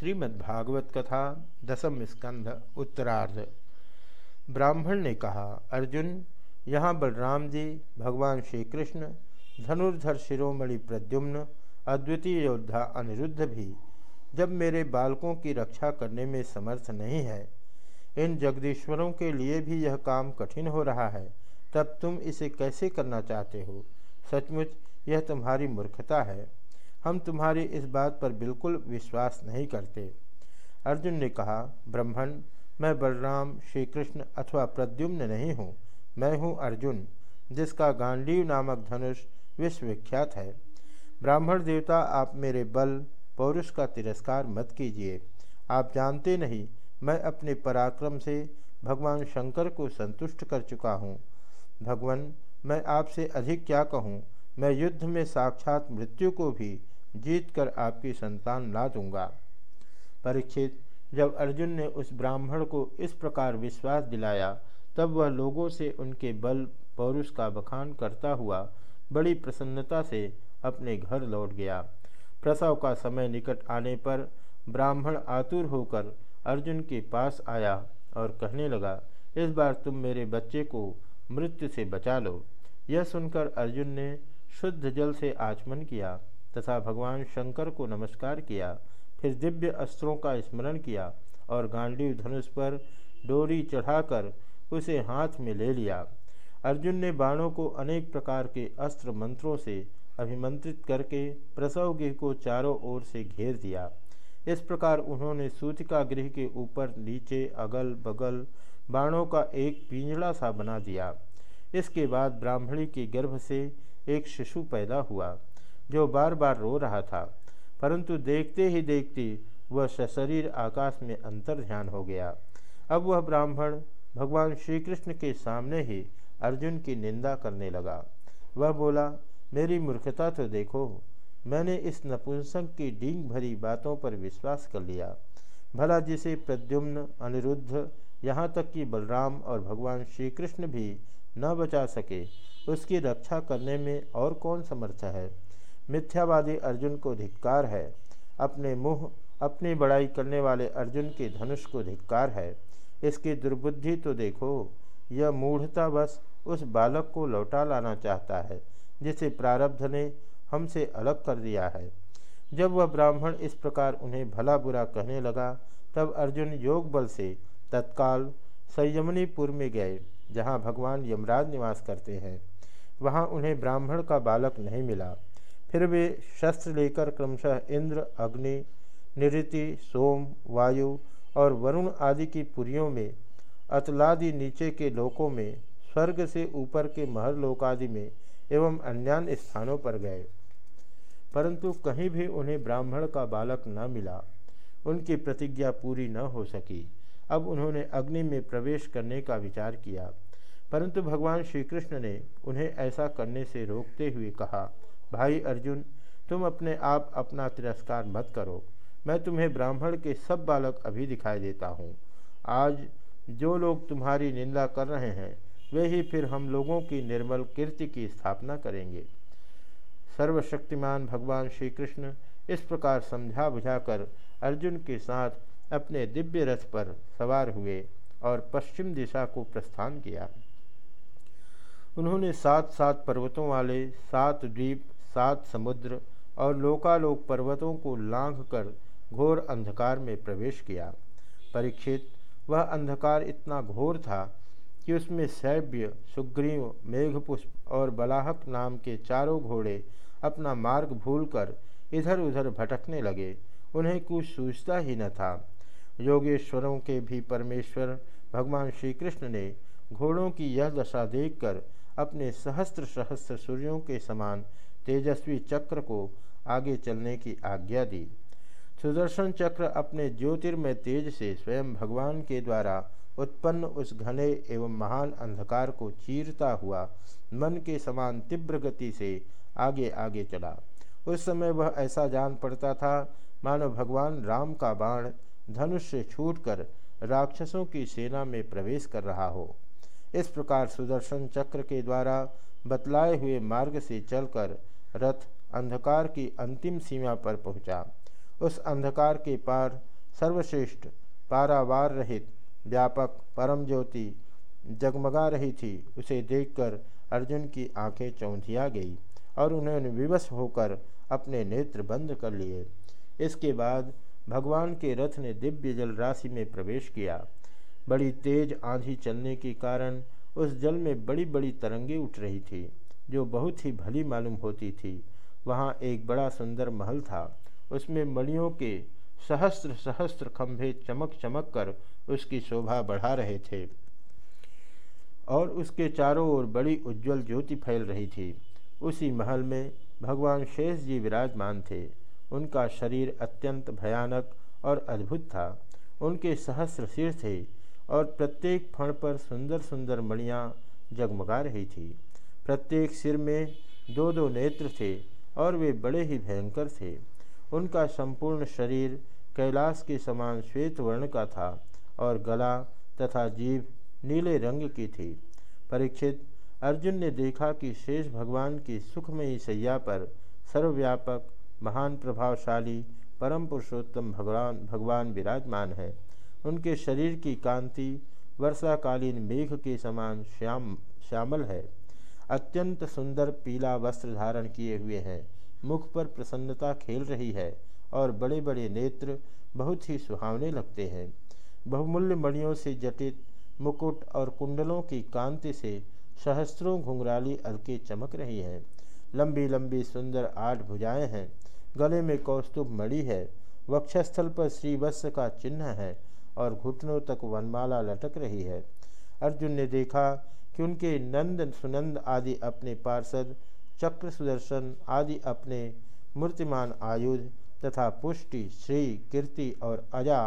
श्रीमद्भागवत कथा दसम स्कंध उत्तरार्ध। ब्राह्मण ने कहा, अर्जुन, यहाँ बलराम जी, भगवान श्री कृष्ण धनुर्धर शिरोमणि प्रद्युम्न, अद्वितीय योद्धा अनिरुद्ध भी, जब मेरे बालकों की रक्षा करने में समर्थ नहीं है, इन जगदीश्वरों के लिए भी यह काम कठिन हो रहा है, तब तुम इसे कैसे करना चाहते हो? सचमुच यह तुम्हारी मूर्खता है। हम तुम्हारी इस बात पर बिल्कुल विश्वास नहीं करते। अर्जुन ने कहा ब्रह्मण मैं बलराम श्री कृष्ण अथवा प्रद्युम्न नहीं हूँ। मैं हूँ अर्जुन, जिसका गांडीव नामक धनुष विश्वविख्यात है। ब्राह्मण देवता, आप मेरे बल, पौरुष का तिरस्कार मत कीजिए। आप जानते नहीं, मैं अपने पराक्रम से भगवान शंकर को संतुष्ट कर चुका हूँ। भगवान, मैं आपसे अधिक क्या कहूँ? मैं युद्ध में साक्षात मृत्यु को भी जीत कर आपकी संतान ला दूँगा। परीक्षित, जब अर्जुन ने उस ब्राह्मण को इस प्रकार विश्वास दिलाया, तब वह लोगों से उनके बल, पौरुष का बखान करता हुआ बड़ी प्रसन्नता से अपने घर लौट गया। प्रसव का समय निकट आने पर ब्राह्मण आतुर होकर अर्जुन के पास आया और कहने लगा, इस बार तुम मेरे बच्चे को मृत्यु से बचा लो। यह सुनकर अर्जुन ने शुद्ध जल से आचमन किया। तथा भगवान शंकर को नमस्कार किया, फिर दिव्य अस्त्रों का स्मरण किया और गांडीव धनुष पर डोरी चढ़ाकर उसे हाथ में ले लिया। अर्जुन ने बाणों को अनेक प्रकार के अस्त्र मंत्रों से अभिमंत्रित करके प्रसव गृह को चारों ओर से घेर दिया। इस प्रकार उन्होंने सूतिका गृह के ऊपर नीचे, अगल बगल बाणों का एक पिंजड़ा सा बना दिया। इसके बाद ब्राह्मणी के गर्भ से एक शिशु पैदा हुआ। जो बार बार रो रहा था, परंतु देखते ही देखते वह सशरीर आकाश में अंतर ध्यान हो गया। अब वह ब्राह्मण भगवान श्री कृष्ण के सामने ही अर्जुन की निंदा करने लगा। वह बोला, मेरी मूर्खता तो देखो, मैंने इस नपुंसक की डींग भरी बातों पर विश्वास कर लिया। भला जिसे प्रद्युम्न, अनिरुद्ध, यहाँ तक कि बलराम और भगवान श्री कृष्ण भी न बचा सके, उसकी रक्षा करने में और कौन समर्थ है? मिथ्यावादी अर्जुन को धिक्कार है। अपने मुँह, अपनी बड़ाई करने वाले अर्जुन के धनुष को धिक्कार है। इसकी दुर्बुद्धि तो देखो, यह मूढ़ता बस उस बालक को लौटा लाना चाहता है, जिसे प्रारब्ध ने हमसे अलग कर दिया है। जब वह ब्राह्मण इस प्रकार उन्हें भला बुरा कहने लगा, तब अर्जुन योग बल से तत्काल संयमनीपुर में गए, जहाँ भगवान यमराज निवास करते हैं। वहाँ उन्हें ब्राह्मण का बालक नहीं मिला। फिर वे शस्त्र लेकर क्रमशः इंद्र, अग्नि, निरति, सोम, वायु और वरुण आदि की पुरियों में, अतलादि नीचे के लोकों में, स्वर्ग से ऊपर के महर लोकादि में एवं अन्य स्थानों पर गए। परंतु कहीं भी उन्हें ब्राह्मण का बालक न मिला। उनकी प्रतिज्ञा पूरी न हो सकी। अब उन्होंने अग्नि में प्रवेश करने का विचार किया। परंतु भगवान श्री कृष्ण ने उन्हें ऐसा करने से रोकते हुए कहा भाई अर्जुन, तुम अपने आप अपना तिरस्कार मत करो। मैं तुम्हें ब्राह्मण के सब बालक अभी दिखाई देता हूँ। आज जो लोग तुम्हारी निंदा कर रहे हैं, वे ही फिर हम लोगों की निर्मल कीर्ति की स्थापना करेंगे। सर्वशक्तिमान भगवान श्री कृष्ण इस प्रकार समझा बुझाकर अर्जुन के साथ अपने दिव्य रथ पर सवार हुए और पश्चिम दिशा को प्रस्थान किया। उन्होंने सात सात पर्वतों वाले सात द्वीप सात समुद्र और लोकालोक पर्वतों को लांघ कर घोर अंधकार में प्रवेश किया। परीक्षित, वह अंधकार इतना घोर था कि उसमें सैव्य, सुग्रीव, मेघपुष्प और बलाहक नाम के चारों घोड़े अपना मार्ग भूलकर इधर उधर भटकने लगे। उन्हें कुछ सूझता ही न था। योगेश्वरों के भी परमेश्वर भगवान श्री कृष्ण ने घोड़ों की यह दशा देखकर अपने सहस्त्र सहस्त्र सूर्यों के समान तेजस्वी चक्र को आगे चलने की आज्ञा दी। सुदर्शन चक्र अपने ज्योतिर्मय तेज से स्वयं भगवान के द्वारा उत्पन्न उस घने एवं महान अंधकार को चीरता हुआ, मन के समान तीव्र गति से आगे आगे चला। उस समय वह ऐसा जान पड़ता था, मानो भगवान राम का बाण धनुष से छूटकर राक्षसों की सेना में प्रवेश कर रहा हो। इस प्रकार सुदर्शन चक्र के द्वारा बतलाए हुए मार्ग से चलकर रथ अंधकार की अंतिम सीमा पर पहुँचा। उस अंधकार के पार सर्वश्रेष्ठ पारावार रहित व्यापक परम ज्योति जगमगा रही थी। उसे देखकर अर्जुन की आँखें चौंधिया गई और उन्होंने विवश होकर अपने नेत्र बंद कर लिए। इसके बाद भगवान के रथ ने दिव्य जल राशि में प्रवेश किया। बड़ी तेज आंधी चलने के कारण उस जल में बड़ी बड़ी तरंगे उठ रही थी, जो बहुत ही भली मालूम होती थी। वहाँ एक बड़ा सुंदर महल था। उसमें मणियों के सहस्त्र सहस्त्र खंभे चमक चमक कर उसकी शोभा बढ़ा रहे थे और उसके चारों ओर बड़ी उज्जवल ज्योति फैल रही थी। उसी महल में भगवान शेष जी विराजमान थे। उनका शरीर अत्यंत भयानक और अद्भुत था। उनके सहस्र सिर थे। और प्रत्येक फण पर सुंदर सुंदर मणियाँ जगमगा रही थी। प्रत्येक सिर में दो दो नेत्र थे और वे बड़े ही भयंकर थे। उनका संपूर्ण शरीर कैलाश के समान श्वेत वर्ण का था और गला तथा जीभ नीले रंग की थी। परीक्षित अर्जुन ने देखा कि शेष भगवान की सुखमयी सैया पर सर्वव्यापक, महान प्रभावशाली, परम पुरुषोत्तम भगवान भगवान विराजमान है। उनके शरीर की कांति, वर्षाकालीन मेघ के समान श्याम, श्यामल है। अत्यंत सुंदर पीला वस्त्र धारण किए हुए हैं। मुख पर प्रसन्नता खेल रही है और बड़े बड़े नेत्र बहुत ही सुहावने लगते हैं। बहुमूल्य मणियों से जटित मुकुट और कुंडलों की कांति से सहस्त्रों घुंघराली अलके चमक रही हैं। लंबी लंबी सुंदर आठ भुजाएँ हैं। गले में कौस्तुभ मणि है। वक्षस्थल पर श्रीवत्स का चिन्ह है। और घुटनों तक वनमाला लटक रही है। अर्जुन ने देखा कि उनके नंद सुनंद आदि अपने पार्षद, चक्र सुदर्शन आदि अपने मूर्तिमान आयुध तथा पुष्टि, श्री, कीर्ति और अजा,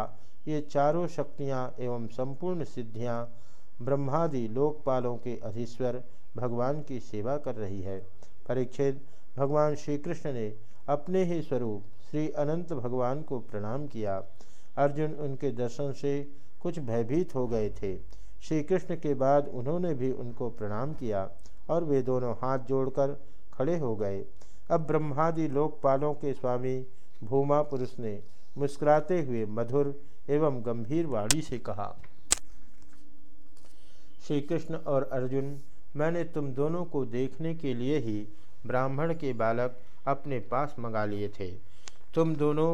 ये चारों शक्तियाँ एवं संपूर्ण सिद्धियाँ ब्रह्मादि लोकपालों के अधीश्वर भगवान की सेवा कर रही है। परीक्षित, भगवान श्री कृष्ण ने अपने ही स्वरूप श्री अनंत भगवान को प्रणाम किया। अर्जुन उनके दर्शन से कुछ भयभीत हो गए थे। श्री कृष्ण के बाद उन्होंने भी उनको प्रणाम किया और वे दोनों हाथ जोड़कर खड़े हो गए। अब ब्रह्मादि लोकपालों के स्वामी भूमा पुरुष ने मुस्कुराते हुए मधुर एवं गंभीर वाणी से कहा श्री कृष्ण और अर्जुन, मैंने तुम दोनों को देखने के लिए ही ब्राह्मण के बालक अपने पास मंगा लिए थे। तुम दोनों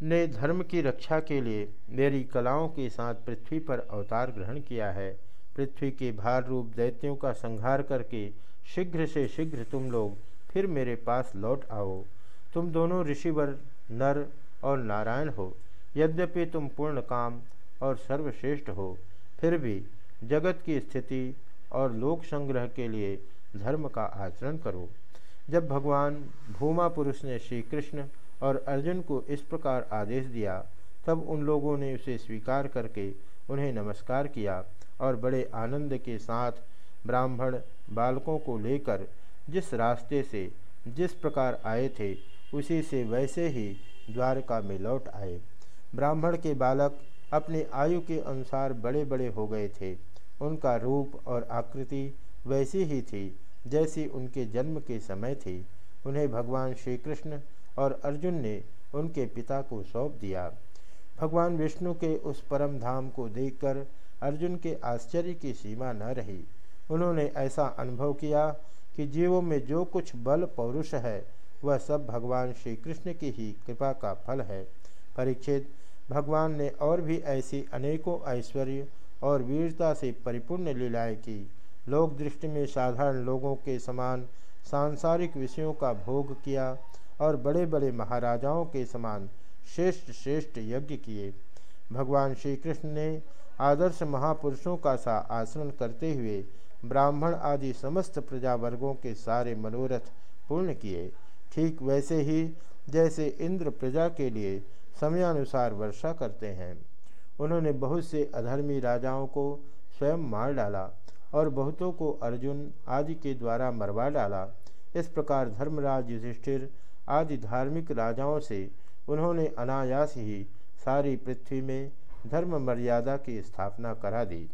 ने धर्म की रक्षा के लिए मेरी कलाओं के साथ पृथ्वी पर अवतार ग्रहण किया है। पृथ्वी के भार रूप दैत्यों का संहार करके शीघ्र से शीघ्र तुम लोग फिर मेरे पास लौट आओ। तुम दोनों ऋषिवर नर और नारायण हो। यद्यपि तुम पूर्ण काम और सर्वश्रेष्ठ हो, फिर भी जगत की स्थिति और लोक संग्रह के लिए धर्म का आचरण करो। जब भगवान भूमा पुरुष ने श्री कृष्ण और अर्जुन को इस प्रकार आदेश दिया, तब उन लोगों ने उसे स्वीकार करके उन्हें नमस्कार किया और बड़े आनंद के साथ ब्राह्मण बालकों को लेकर जिस रास्ते से जिस प्रकार आए थे, उसी से वैसे ही द्वारका में लौट आए। ब्राह्मण के बालक अपनी आयु के अनुसार बड़े बड़े हो गए थे। उनका रूप और आकृति वैसी ही थी जैसी उनके जन्म के समय थी। उन्हें भगवान श्री कृष्ण और अर्जुन ने उनके पिता को सौंप दिया। भगवान विष्णु के उस परम धाम को देखकर अर्जुन के आश्चर्य की सीमा न रही। उन्होंने ऐसा अनुभव किया कि जीवों में जो कुछ बल पौरुष है, वह सब भगवान श्री कृष्ण की ही कृपा का फल है। परीक्षित, भगवान ने और भी ऐसी अनेकों ऐश्वर्य और वीरता से परिपूर्ण लीलाएँ की। लोक दृष्टि में साधारण लोगों के समान सांसारिक विषयों का भोग किया। और बड़े बड़े महाराजाओं के समान श्रेष्ठ श्रेष्ठ यज्ञ किए। भगवान श्री कृष्ण ने आदर्श महापुरुषों का सा आचरण करते हुए ब्राह्मण आदि समस्त प्रजा वर्गों के सारे मनोरथ पूर्ण किए। ठीक वैसे ही जैसे इंद्र प्रजा के लिए समयानुसार वर्षा करते हैं। उन्होंने बहुत से अधर्मी राजाओं को स्वयं मार डाला और बहुतों को अर्जुन आदि के द्वारा मरवा डाला। इस प्रकार धर्मराज युधिष्ठिर आदि धार्मिक राजाओं से उन्होंने अनायास ही सारी पृथ्वी में धर्म मर्यादा की स्थापना करा दी।